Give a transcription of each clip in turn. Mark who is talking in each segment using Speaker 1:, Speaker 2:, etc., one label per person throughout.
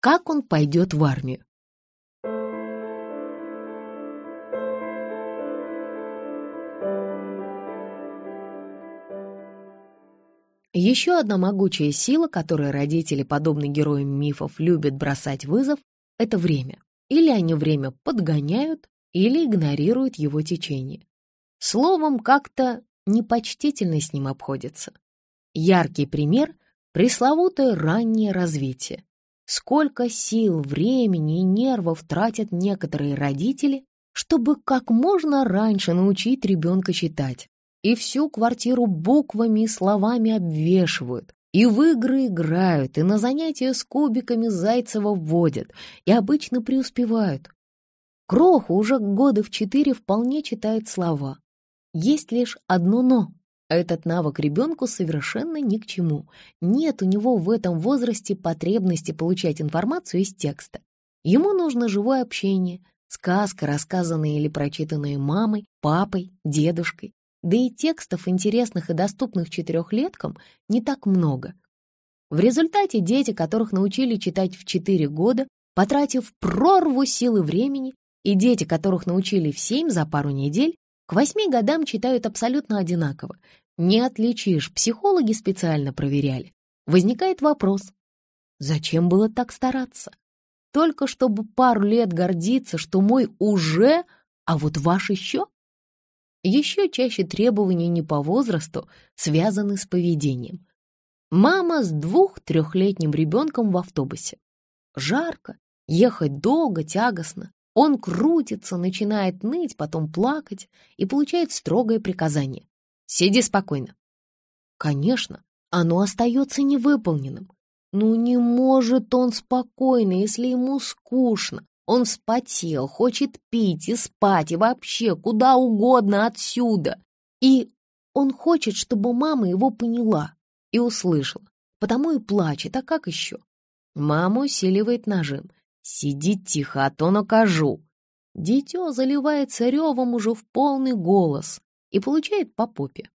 Speaker 1: как он пойдет в армию. Еще одна могучая сила, которой родители, подобно героям мифов, любят бросать вызов, это время. Или они время подгоняют, или игнорируют его течение. Словом, как-то непочтительно с ним обходятся. Яркий пример — пресловутое раннее развитие. Сколько сил, времени и нервов тратят некоторые родители, чтобы как можно раньше научить ребенка читать, и всю квартиру буквами и словами обвешивают, и в игры играют, и на занятия с кубиками Зайцева вводят, и обычно преуспевают. Кроха уже года в четыре вполне читает слова. Есть лишь одно «но». Этот навык ребенку совершенно ни к чему. Нет у него в этом возрасте потребности получать информацию из текста. Ему нужно живое общение, сказка, рассказанная или прочитанная мамой, папой, дедушкой. Да и текстов, интересных и доступных четырехлеткам, не так много. В результате дети, которых научили читать в 4 года, потратив прорву силы времени, и дети, которых научили в 7 за пару недель, к 8 годам читают абсолютно одинаково. Не отличишь, психологи специально проверяли. Возникает вопрос, зачем было так стараться? Только чтобы пару лет гордиться, что мой уже, а вот ваш еще? Еще чаще требования не по возрасту связаны с поведением. Мама с двух-трехлетним ребенком в автобусе. Жарко, ехать долго, тягостно. Он крутится, начинает ныть, потом плакать и получает строгое приказание. «Сиди спокойно». Конечно, оно остается невыполненным. Ну не может он спокойно, если ему скучно, он вспотел, хочет пить и спать, и вообще куда угодно отсюда. И он хочет, чтобы мама его поняла и услышала, потому и плачет, а как еще? Мама усиливает нажим. «Сиди тихо, а то накажу». Дитё заливается ревом уже в полный голос и получает по попе.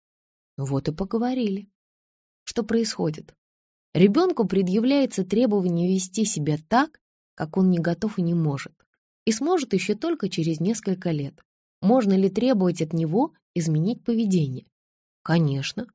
Speaker 1: Вот и поговорили. Что происходит? Ребенку предъявляется требование вести себя так, как он не готов и не может. И сможет еще только через несколько лет. Можно ли требовать от него изменить поведение? Конечно.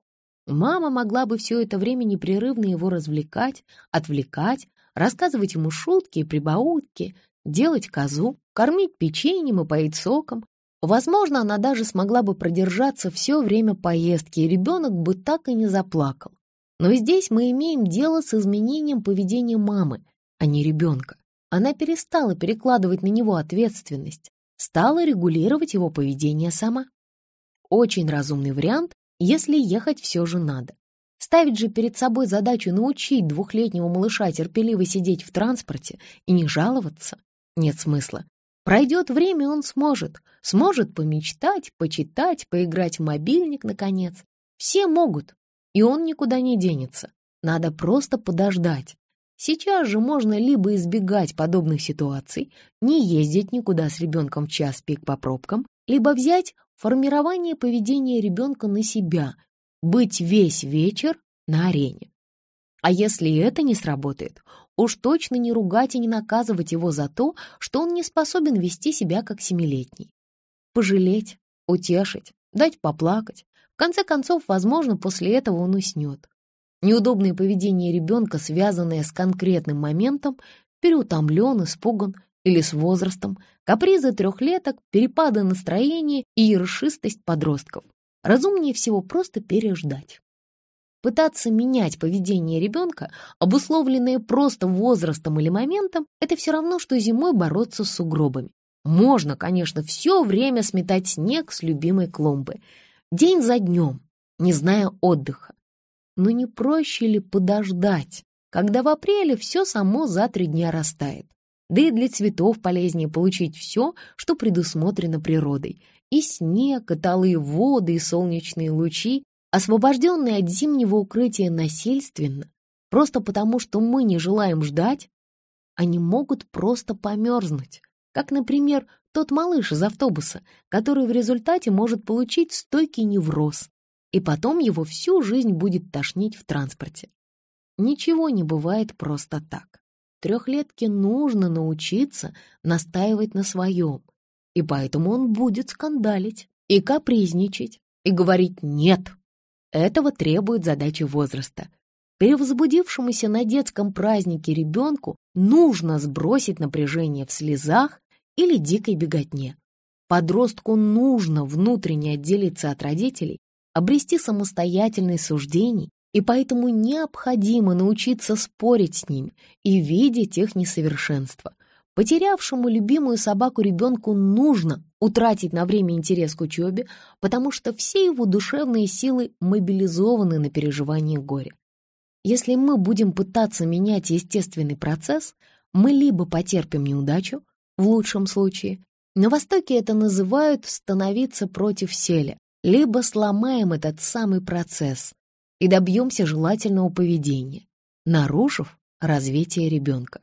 Speaker 1: Мама могла бы все это время непрерывно его развлекать, отвлекать, рассказывать ему шутки и прибаутки, делать козу, кормить печеньем и поить соком. Возможно, она даже смогла бы продержаться все время поездки, и ребенок бы так и не заплакал. Но здесь мы имеем дело с изменением поведения мамы, а не ребенка. Она перестала перекладывать на него ответственность, стала регулировать его поведение сама. Очень разумный вариант, если ехать все же надо. Ставить же перед собой задачу научить двухлетнего малыша терпеливо сидеть в транспорте и не жаловаться нет смысла. Пройдет время, он сможет. Сможет помечтать, почитать, поиграть в мобильник, наконец. Все могут, и он никуда не денется. Надо просто подождать. Сейчас же можно либо избегать подобных ситуаций, не ездить никуда с ребенком в час пик по пробкам, либо взять формирование поведения ребенка на себя, быть весь вечер на арене. А если это не сработает, уж точно не ругать и не наказывать его за то, что он не способен вести себя как семилетний. Пожалеть, утешить, дать поплакать. В конце концов, возможно, после этого он уснет. Неудобное поведение ребенка, связанное с конкретным моментом, переутомлен, испуган или с возрастом, капризы трехлеток, перепады настроения и ершистость подростков. Разумнее всего просто переждать. Пытаться менять поведение ребенка, обусловленное просто возрастом или моментом, это все равно, что зимой бороться с сугробами. Можно, конечно, все время сметать снег с любимой клумбы, день за днем, не зная отдыха. Но не проще ли подождать, когда в апреле все само за три дня растает? Да и для цветов полезнее получить все, что предусмотрено природой. И снег, и талые воды, и солнечные лучи, освобожденные от зимнего укрытия насильственно, просто потому, что мы не желаем ждать, они могут просто померзнуть, как, например, тот малыш из автобуса, который в результате может получить стойкий невроз, и потом его всю жизнь будет тошнить в транспорте. Ничего не бывает просто так. Трехлетке нужно научиться настаивать на своем, и поэтому он будет скандалить и капризничать, и говорить «нет». Этого требует задача возраста. Перевозбудившемуся на детском празднике ребенку нужно сбросить напряжение в слезах или дикой беготне. Подростку нужно внутренне отделиться от родителей, обрести самостоятельность суждений, и поэтому необходимо научиться спорить с ними и видеть их несовершенство. Потерявшему любимую собаку ребенку нужно утратить на время интерес к учебе, потому что все его душевные силы мобилизованы на переживание горя. Если мы будем пытаться менять естественный процесс, мы либо потерпим неудачу, в лучшем случае, на Востоке это называют «становиться против селя», либо сломаем этот самый процесс и добьемся желательного поведения, нарушив развитие ребенка.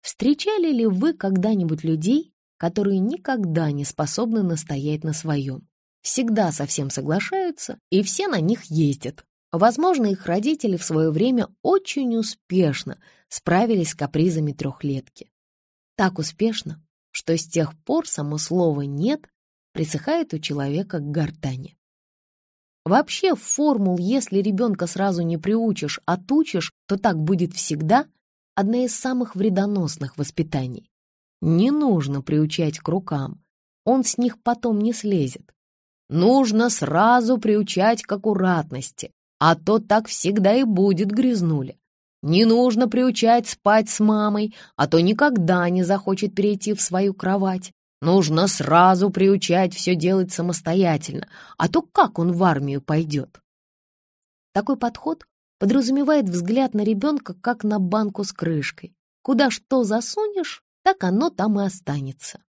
Speaker 1: Встречали ли вы когда-нибудь людей, которые никогда не способны настоять на своем? Всегда совсем соглашаются, и все на них ездят. Возможно, их родители в свое время очень успешно справились с капризами трехлетки. Так успешно, что с тех пор само слово «нет» присыхает у человека к гортани. Вообще, формул «если ребенка сразу не приучишь, а тучишь, то так будет всегда» — одна из самых вредоносных воспитаний. Не нужно приучать к рукам, он с них потом не слезет. Нужно сразу приучать к аккуратности, а то так всегда и будет грязнули. Не нужно приучать спать с мамой, а то никогда не захочет перейти в свою кровать. Нужно сразу приучать все делать самостоятельно, а то как он в армию пойдет? Такой подход подразумевает взгляд на ребенка, как на банку с крышкой. Куда что засунешь, так оно там и останется.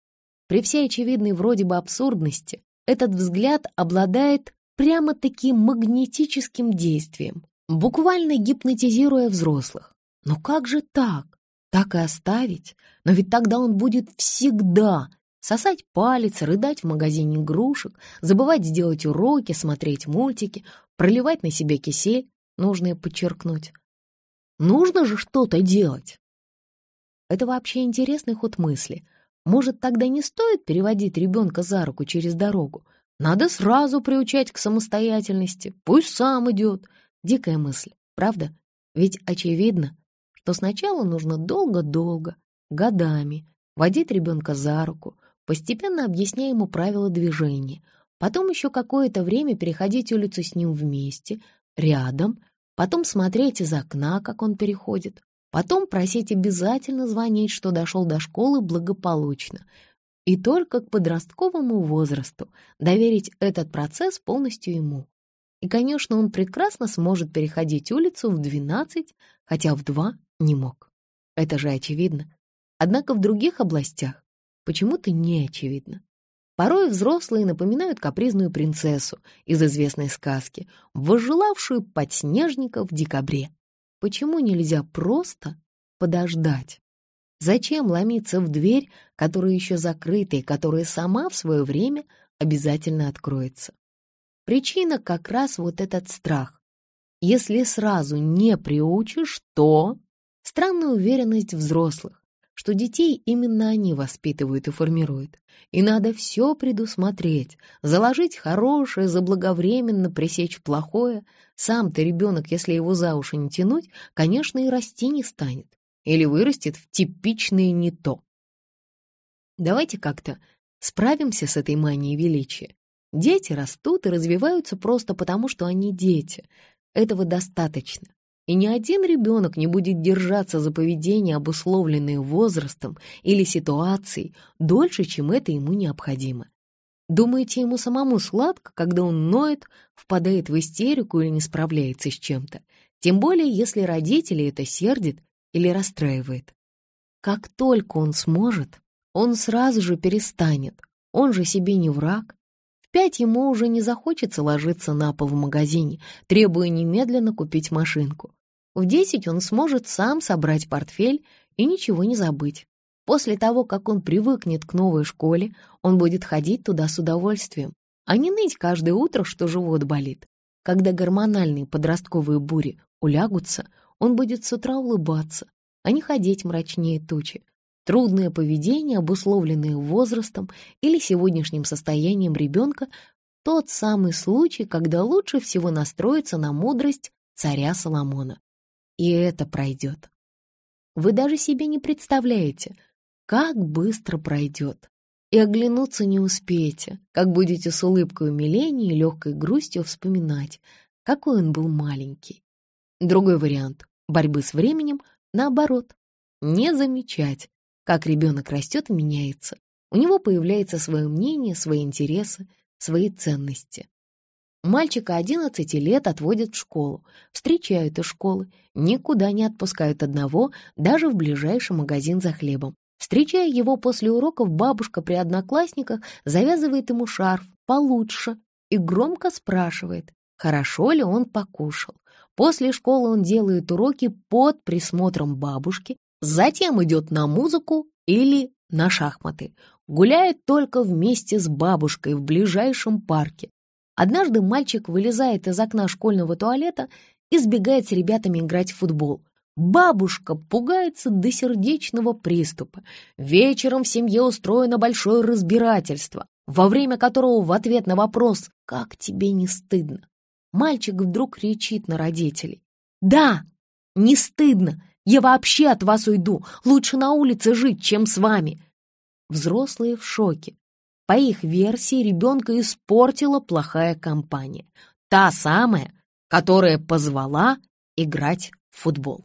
Speaker 1: При всей очевидной вроде бы абсурдности этот взгляд обладает прямо-таки магнетическим действием, буквально гипнотизируя взрослых. Но как же так? Так и оставить? Но ведь тогда он будет всегда сосать палец, рыдать в магазине игрушек, забывать сделать уроки, смотреть мультики, проливать на себе кисель, нужно подчеркнуть. Нужно же что-то делать. Это вообще интересный ход мысли. Может, тогда не стоит переводить ребенка за руку через дорогу, надо сразу приучать к самостоятельности, пусть сам идет. Дикая мысль, правда? Ведь очевидно, что сначала нужно долго-долго, годами, водить ребенка за руку, постепенно объясняя ему правила движения, потом еще какое-то время переходить улицу с ним вместе, рядом, потом смотреть из окна, как он переходит, потом просить обязательно звонить, что дошел до школы благополучно, и только к подростковому возрасту доверить этот процесс полностью ему. И, конечно, он прекрасно сможет переходить улицу в 12, хотя в 2 не мог. Это же очевидно. Однако в других областях почему-то не очевидно. Порой взрослые напоминают капризную принцессу из известной сказки, возжелавшую подснежника в декабре. Почему нельзя просто подождать? Зачем ломиться в дверь, которая еще закрыта и которая сама в свое время обязательно откроется? Причина как раз вот этот страх. Если сразу не приучишь, то... Странная уверенность взрослых, что детей именно они воспитывают и формируют. И надо все предусмотреть, заложить хорошее, заблаговременно пресечь плохое. Сам-то ребенок, если его за уши не тянуть, конечно, и расти не станет или вырастет в типичное не то. Давайте как-то справимся с этой манией величия. Дети растут и развиваются просто потому, что они дети. Этого достаточно. И ни один ребенок не будет держаться за поведение, обусловленное возрастом или ситуацией, дольше, чем это ему необходимо. Думаете, ему самому сладко, когда он ноет, впадает в истерику или не справляется с чем-то? Тем более, если родители это сердит или расстраивает. Как только он сможет, он сразу же перестанет. Он же себе не враг. В пять ему уже не захочется ложиться на пол в магазине, требуя немедленно купить машинку. В десять он сможет сам собрать портфель и ничего не забыть. После того, как он привыкнет к новой школе, он будет ходить туда с удовольствием, а не ныть каждое утро, что живот болит. Когда гормональные подростковые бури улягутся, он будет с утра улыбаться, а не ходить мрачнее тучи. Трудное поведение, обусловленное возрастом или сегодняшним состоянием ребенка, тот самый случай, когда лучше всего настроиться на мудрость царя Соломона. И это пройдет. Вы даже себе не представляете, как быстро пройдет. И оглянуться не успеете, как будете с улыбкой умиления и легкой грустью вспоминать, какой он был маленький. Другой вариант борьбы с временем, наоборот, не замечать, как ребенок растет и меняется. У него появляется свое мнение, свои интересы, свои ценности. Мальчика 11 лет отводят в школу, встречают из школы, никуда не отпускают одного, даже в ближайший магазин за хлебом. Встречая его после уроков, бабушка при одноклассниках завязывает ему шарф получше и громко спрашивает, хорошо ли он покушал. После школы он делает уроки под присмотром бабушки, Затем идет на музыку или на шахматы. Гуляет только вместе с бабушкой в ближайшем парке. Однажды мальчик вылезает из окна школьного туалета и сбегает с ребятами играть в футбол. Бабушка пугается до сердечного приступа. Вечером в семье устроено большое разбирательство, во время которого в ответ на вопрос «Как тебе не стыдно?» мальчик вдруг кричит на родителей. «Да, не стыдно, я вообще от вас уйду. Лучше на улице жить, чем с вами. Взрослые в шоке. По их версии, ребенка испортила плохая компания. Та самая, которая позвала играть в футбол.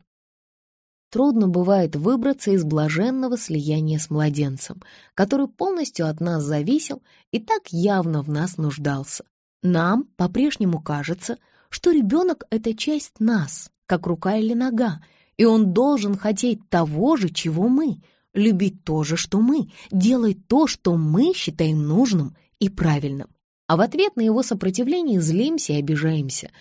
Speaker 1: Трудно бывает выбраться из блаженного слияния с младенцем, который полностью от нас зависел и так явно в нас нуждался. Нам по-прежнему кажется, что ребенок — это часть нас, как рука или нога, и он должен хотеть того же, чего мы, любить то же, что мы, делать то, что мы считаем нужным и правильным. А в ответ на его сопротивление злимся и обижаемся.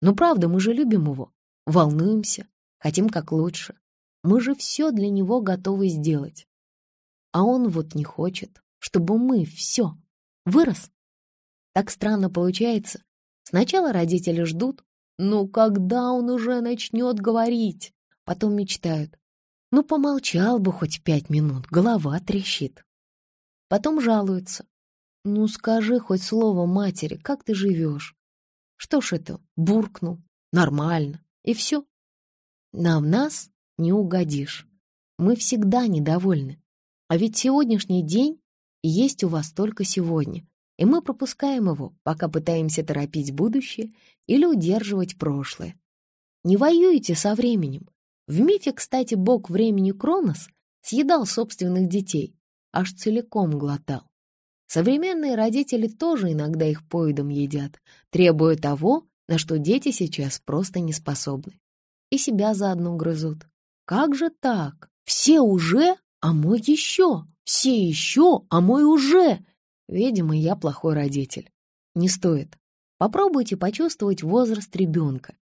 Speaker 1: Но правда, мы же любим его, волнуемся, хотим как лучше. Мы же все для него готовы сделать. А он вот не хочет, чтобы мы все. Вырос. Так странно получается. Сначала родители ждут, ну когда он уже начнет говорить? Потом мечтают. Ну, помолчал бы хоть пять минут, голова трещит. Потом жалуются. Ну, скажи хоть слово матери, как ты живешь? Что ж это, буркнул, нормально, и все. Нам нас не угодишь. Мы всегда недовольны. А ведь сегодняшний день есть у вас только сегодня, и мы пропускаем его, пока пытаемся торопить будущее или удерживать прошлое. Не воюйте со временем, в мифе, кстати, бог времени Кронос съедал собственных детей, аж целиком глотал. Современные родители тоже иногда их поедом едят, требуя того, на что дети сейчас просто не способны. И себя заодно грызут. Как же так? Все уже, а мой еще. Все еще, а мой уже. Видимо, я плохой родитель. Не стоит. Попробуйте почувствовать возраст ребенка,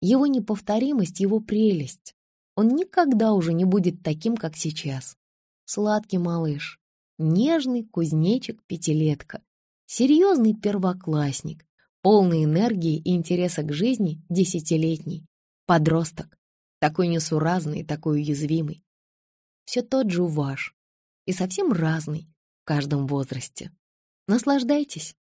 Speaker 1: его неповторимость, его прелесть. Он никогда уже не будет таким, как сейчас. Сладкий малыш, нежный кузнечик-пятилетка, серьезный первоклассник, полный энергии и интереса к жизни десятилетний, подросток, такой несуразный, такой уязвимый. Все тот же ваш и совсем разный в каждом возрасте. Наслаждайтесь.